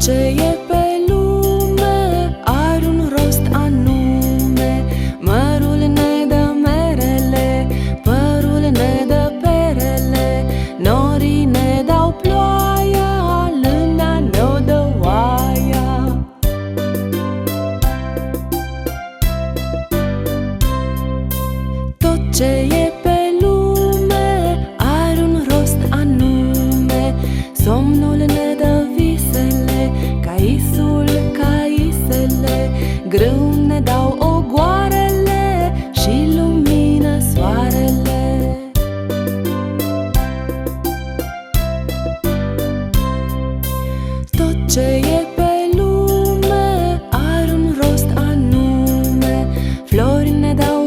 Ce e pe lume are un rost anume. Mărul ne dă merele, părul ne dă perele. Norii ne dau ploaia, luna ne-o dă oaia. Tot ce e pe lume are un rost anume. Somnul grâu ne dau ogoarele Și lumină soarele. Tot ce e pe lume are un rost anume. Flori ne dau